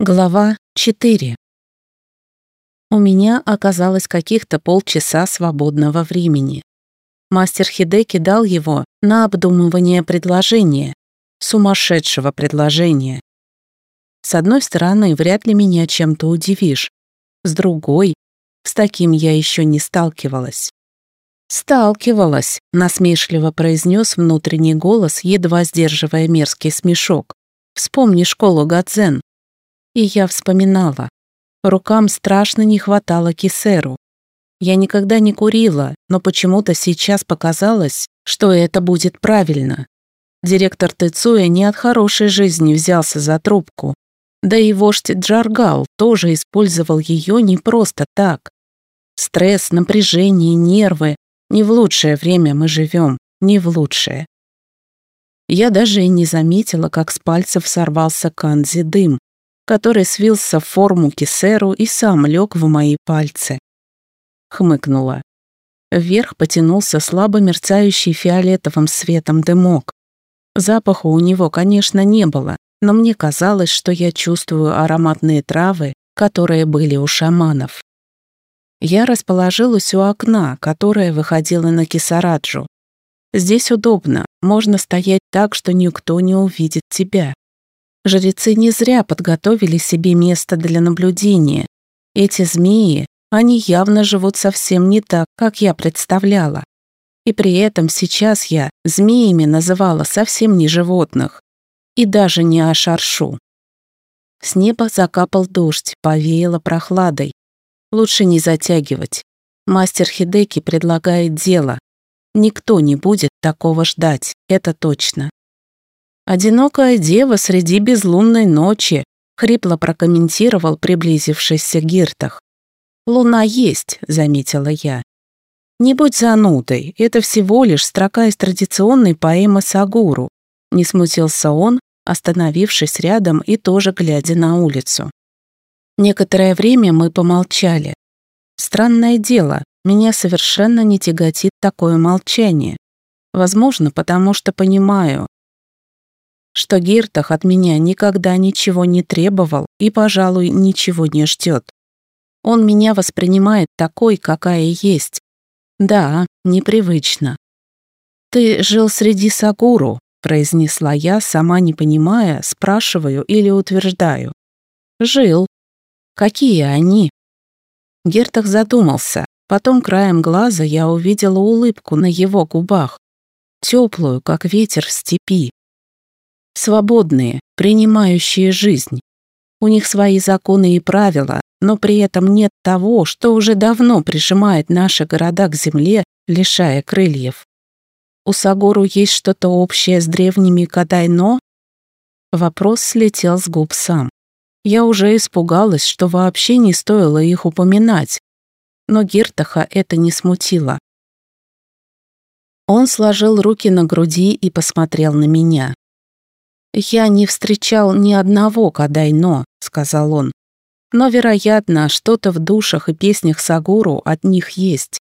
Глава 4. У меня оказалось каких-то полчаса свободного времени. Мастер Хидеки дал его на обдумывание предложения, сумасшедшего предложения. С одной стороны, вряд ли меня чем-то удивишь. С другой, с таким я еще не сталкивалась. «Сталкивалась», — насмешливо произнес внутренний голос, едва сдерживая мерзкий смешок. «Вспомни школу Гадзен, и я вспоминала. Рукам страшно не хватало кисеру. Я никогда не курила, но почему-то сейчас показалось, что это будет правильно. Директор Тецуя не от хорошей жизни взялся за трубку. Да и вождь Джаргал тоже использовал ее не просто так. Стресс, напряжение, нервы. Не в лучшее время мы живем, не в лучшее. Я даже и не заметила, как с пальцев сорвался канзи дым, который свился в форму кисеру и сам лег в мои пальцы. Хмыкнула. Вверх потянулся слабо мерцающий фиолетовым светом дымок. Запаха у него, конечно, не было, но мне казалось, что я чувствую ароматные травы, которые были у шаманов. Я расположилась у окна, которое выходило на Кисараджу. Здесь удобно, можно стоять так, что никто не увидит тебя. Жрецы не зря подготовили себе место для наблюдения. Эти змеи, они явно живут совсем не так, как я представляла. И при этом сейчас я змеями называла совсем не животных. И даже не ашаршу. С неба закапал дождь, повеяло прохладой. Лучше не затягивать. Мастер Хидеки предлагает дело. Никто не будет такого ждать, это точно. «Одинокая дева среди безлунной ночи», — хрипло прокомментировал приблизившийся Гиртах. «Луна есть», — заметила я. «Не будь занудой, это всего лишь строка из традиционной поэмы Сагуру», — не смутился он, остановившись рядом и тоже глядя на улицу. Некоторое время мы помолчали. Странное дело, меня совершенно не тяготит такое молчание. Возможно, потому что понимаю, что Гиртах от меня никогда ничего не требовал и, пожалуй, ничего не ждет. Он меня воспринимает такой, какая есть. Да, непривычно. «Ты жил среди Сагуру», — произнесла я, сама не понимая, спрашиваю или утверждаю. «Жил. Какие они?» Гертах задумался. Потом краем глаза я увидела улыбку на его губах. Теплую, как ветер в степи свободные, принимающие жизнь. У них свои законы и правила, но при этом нет того, что уже давно прижимает наши города к земле, лишая крыльев. У Сагору есть что-то общее с древними Кадайно? Вопрос слетел с губ сам. Я уже испугалась, что вообще не стоило их упоминать, но Гиртаха это не смутило. Он сложил руки на груди и посмотрел на меня. «Я не встречал ни одного Кадайно», — сказал он. «Но, вероятно, что-то в душах и песнях Сагуру от них есть.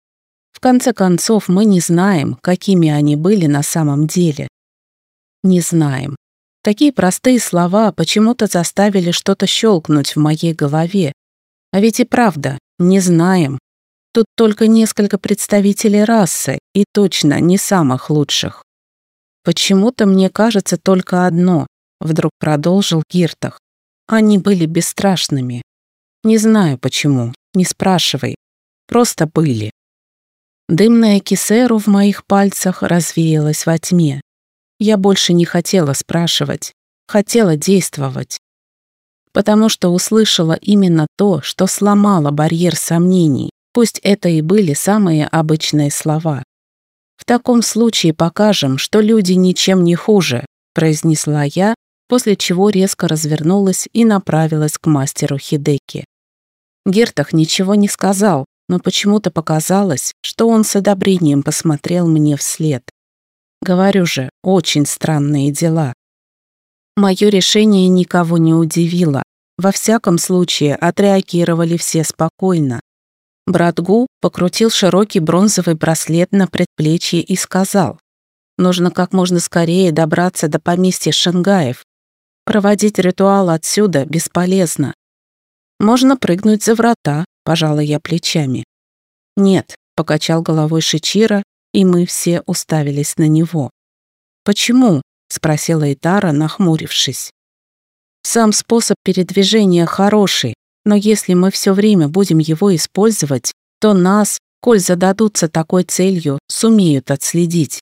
В конце концов, мы не знаем, какими они были на самом деле. Не знаем. Такие простые слова почему-то заставили что-то щелкнуть в моей голове. А ведь и правда, не знаем. Тут только несколько представителей расы, и точно не самых лучших. Почему-то мне кажется только одно, вдруг продолжил Гиртах. Они были бесстрашными. Не знаю почему, не спрашивай. Просто были. Дымная кисеру в моих пальцах развеялась во тьме. Я больше не хотела спрашивать, хотела действовать. Потому что услышала именно то, что сломало барьер сомнений, пусть это и были самые обычные слова. «В таком случае покажем, что люди ничем не хуже», произнесла я, после чего резко развернулась и направилась к мастеру Хидеки. Гертах ничего не сказал, но почему-то показалось, что он с одобрением посмотрел мне вслед. Говорю же, очень странные дела. Мое решение никого не удивило. Во всяком случае, отреагировали все спокойно. Брат Гу покрутил широкий бронзовый браслет на предплечье и сказал, «Нужно как можно скорее добраться до поместья Шангаев. Проводить ритуал отсюда бесполезно. Можно прыгнуть за врата, пожала я плечами. Нет, покачал головой Шичира, и мы все уставились на него. Почему? спросила Итара, нахмурившись. Сам способ передвижения хороший, но если мы все время будем его использовать, то нас, коль зададутся такой целью, сумеют отследить.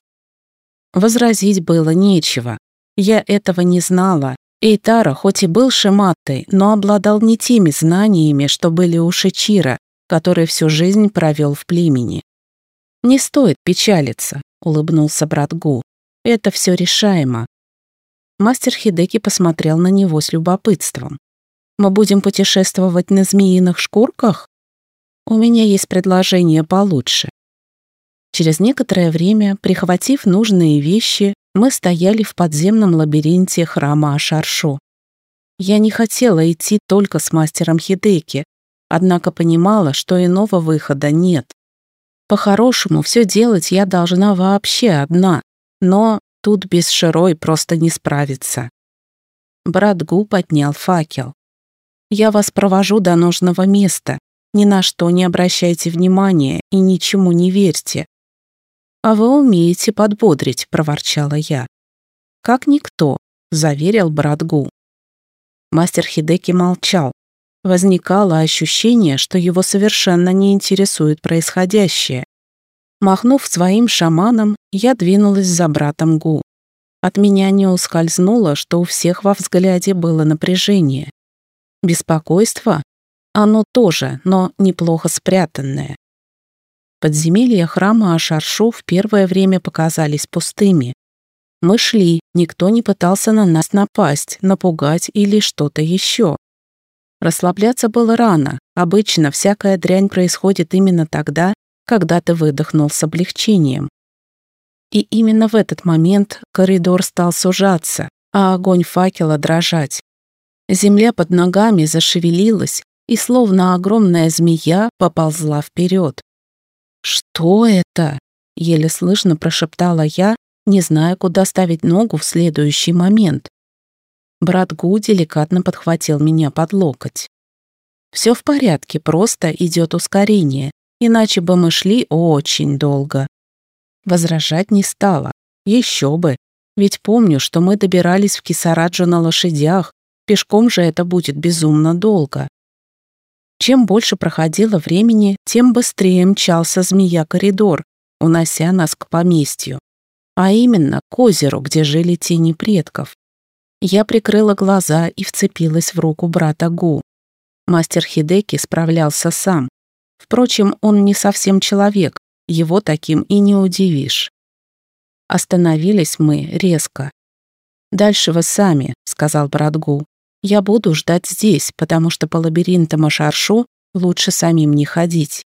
Возразить было нечего. Я этого не знала. Эйтара хоть и был шематтой, но обладал не теми знаниями, что были у Шичира, который всю жизнь провел в племени. «Не стоит печалиться», — улыбнулся брат Гу. «Это все решаемо». Мастер Хидеки посмотрел на него с любопытством. Мы будем путешествовать на змеиных шкурках? У меня есть предложение получше. Через некоторое время, прихватив нужные вещи, мы стояли в подземном лабиринте храма Ашаршу. Я не хотела идти только с мастером Хидеки, однако понимала, что иного выхода нет. По-хорошему, все делать я должна вообще одна, но тут без Широй просто не справиться. Брат Гу поднял факел. Я вас провожу до нужного места. Ни на что не обращайте внимания и ничему не верьте. А вы умеете подбодрить, проворчала я. Как никто, заверил брат Гу. Мастер Хидеки молчал. Возникало ощущение, что его совершенно не интересует происходящее. Махнув своим шаманом, я двинулась за братом Гу. От меня не ускользнуло, что у всех во взгляде было напряжение. Беспокойство? Оно тоже, но неплохо спрятанное. Подземелья храма Ашаршу в первое время показались пустыми. Мы шли, никто не пытался на нас напасть, напугать или что-то еще. Расслабляться было рано. Обычно всякая дрянь происходит именно тогда, когда ты выдохнул с облегчением. И именно в этот момент коридор стал сужаться, а огонь факела дрожать. Земля под ногами зашевелилась и, словно огромная змея, поползла вперед. «Что это?» — еле слышно прошептала я, не зная, куда ставить ногу в следующий момент. Брат Гу деликатно подхватил меня под локоть. «Все в порядке, просто идет ускорение, иначе бы мы шли очень долго». Возражать не стала. Еще бы, ведь помню, что мы добирались в Кисараджу на лошадях, Пешком же это будет безумно долго. Чем больше проходило времени, тем быстрее мчался змея-коридор, унося нас к поместью. А именно, к озеру, где жили тени предков. Я прикрыла глаза и вцепилась в руку брата Гу. Мастер Хидеки справлялся сам. Впрочем, он не совсем человек, его таким и не удивишь. Остановились мы резко. «Дальше вы сами», — сказал брат Гу. Я буду ждать здесь, потому что по лабиринтам Ашаршу лучше самим не ходить.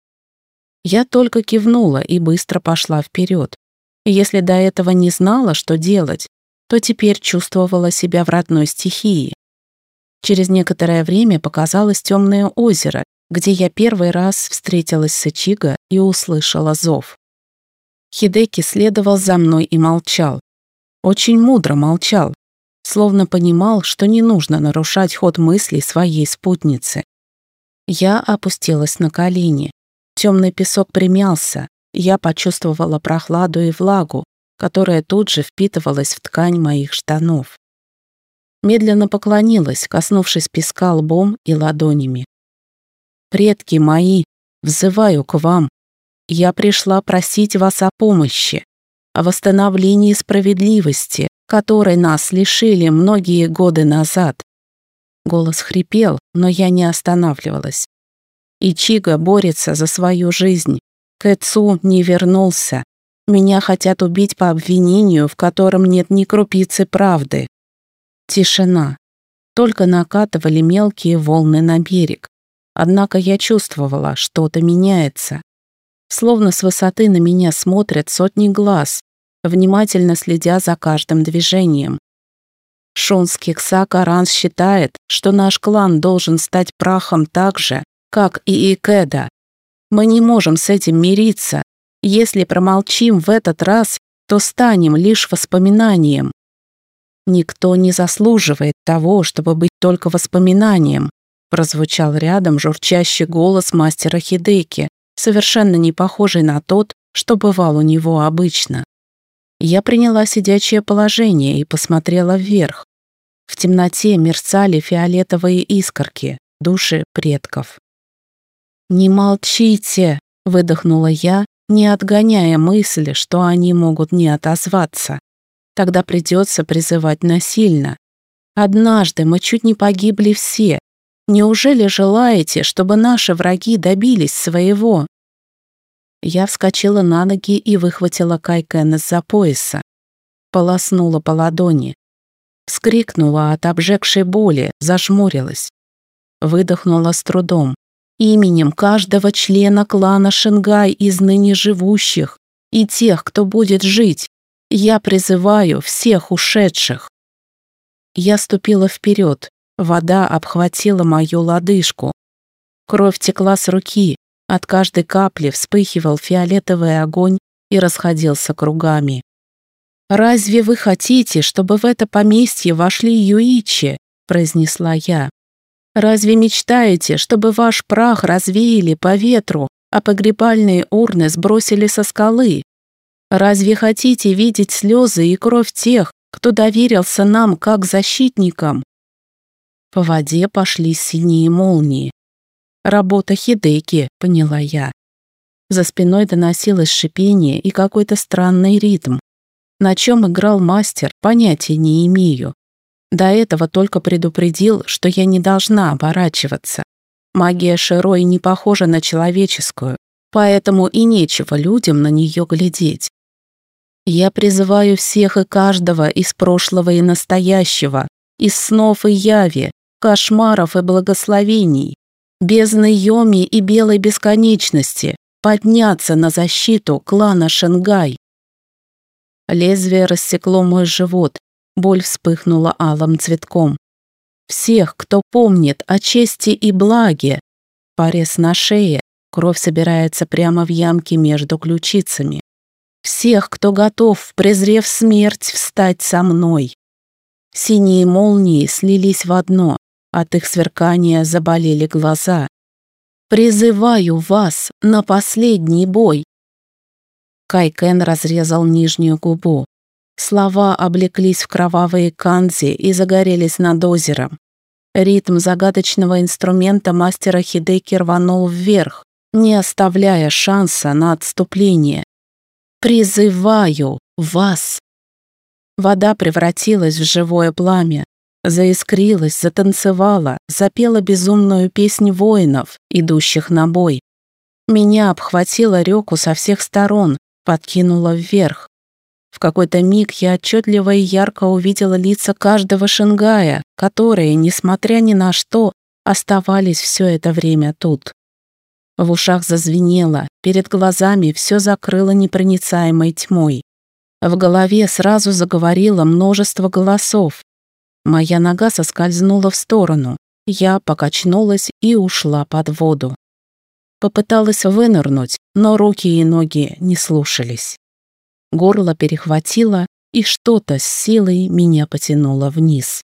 Я только кивнула и быстро пошла вперед. Если до этого не знала, что делать, то теперь чувствовала себя в родной стихии. Через некоторое время показалось темное озеро, где я первый раз встретилась с Ичиго и услышала зов. Хидеки следовал за мной и молчал. Очень мудро молчал, словно понимал, что не нужно нарушать ход мыслей своей спутницы. Я опустилась на колени. Темный песок примялся. Я почувствовала прохладу и влагу, которая тут же впитывалась в ткань моих штанов. Медленно поклонилась, коснувшись песка лбом и ладонями. «Предки мои, взываю к вам. Я пришла просить вас о помощи, о восстановлении справедливости, которой нас лишили многие годы назад. Голос хрипел, но я не останавливалась. Ичига борется за свою жизнь. Кэцу не вернулся. Меня хотят убить по обвинению, в котором нет ни крупицы правды. Тишина. Только накатывали мелкие волны на берег. Однако я чувствовала, что-то меняется. Словно с высоты на меня смотрят сотни глаз, внимательно следя за каждым движением. Шунский Ксакаранс считает, что наш клан должен стать прахом так же, как и Икеда. Мы не можем с этим мириться. Если промолчим в этот раз, то станем лишь воспоминанием. Никто не заслуживает того, чтобы быть только воспоминанием, прозвучал рядом журчащий голос мастера Хидеки, совершенно не похожий на тот, что бывал у него обычно. Я приняла сидячее положение и посмотрела вверх. В темноте мерцали фиолетовые искорки, души предков. «Не молчите!» — выдохнула я, не отгоняя мысли, что они могут не отозваться. Тогда придется призывать насильно. Однажды мы чуть не погибли все. Неужели желаете, чтобы наши враги добились своего? Я вскочила на ноги и выхватила Кайкен из-за пояса. Полоснула по ладони. Вскрикнула от обжегшей боли, зажмурилась. Выдохнула с трудом. Именем каждого члена клана Шингай из ныне живущих и тех, кто будет жить, я призываю всех ушедших. Я ступила вперед, вода обхватила мою лодыжку. Кровь текла с руки, от каждой капли вспыхивал фиолетовый огонь и расходился кругами. «Разве вы хотите, чтобы в это поместье вошли юичи?» – произнесла я. «Разве мечтаете, чтобы ваш прах развеяли по ветру, а погребальные урны сбросили со скалы? Разве хотите видеть слезы и кровь тех, кто доверился нам как защитникам?» По воде пошли синие молнии. «Работа Хидеки», — поняла я. За спиной доносилось шипение и какой-то странный ритм. На чем играл мастер, понятия не имею. До этого только предупредил, что я не должна оборачиваться. Магия Широй не похожа на человеческую, поэтому и нечего людям на нее глядеть. Я призываю всех и каждого из прошлого и настоящего, из снов и яви, кошмаров и благословений, бездны Йоми и белой бесконечности, подняться на защиту клана Шенгай. Лезвие рассекло мой живот, боль вспыхнула алым цветком. Всех, кто помнит о чести и благе. Порез на шее, кровь собирается прямо в ямке между ключицами. Всех, кто готов, презрев смерть, встать со мной. Синие молнии слились в одно, от их сверкания заболели глаза. «Призываю вас на последний бой!» Кайкен разрезал нижнюю губу. Слова облеклись в кровавые канзи и загорелись над озером. Ритм загадочного инструмента мастера Хидеки рванул вверх, не оставляя шанса на отступление. «Призываю вас!» Вода превратилась в живое пламя, заискрилась, затанцевала, запела безумную песнь воинов, идущих на бой. Меня обхватила реку со всех сторон, подкинула вверх. В какой-то миг я отчетливо и ярко увидела лица каждого шингая, которые, несмотря ни на что, оставались все это время тут. В ушах зазвенело, перед глазами все закрыло непроницаемой тьмой. В голове сразу заговорило множество голосов. Моя нога соскользнула в сторону, я покачнулась и ушла под воду. Попыталась вынырнуть, но руки и ноги не слушались. Горло перехватило, и что-то с силой меня потянуло вниз.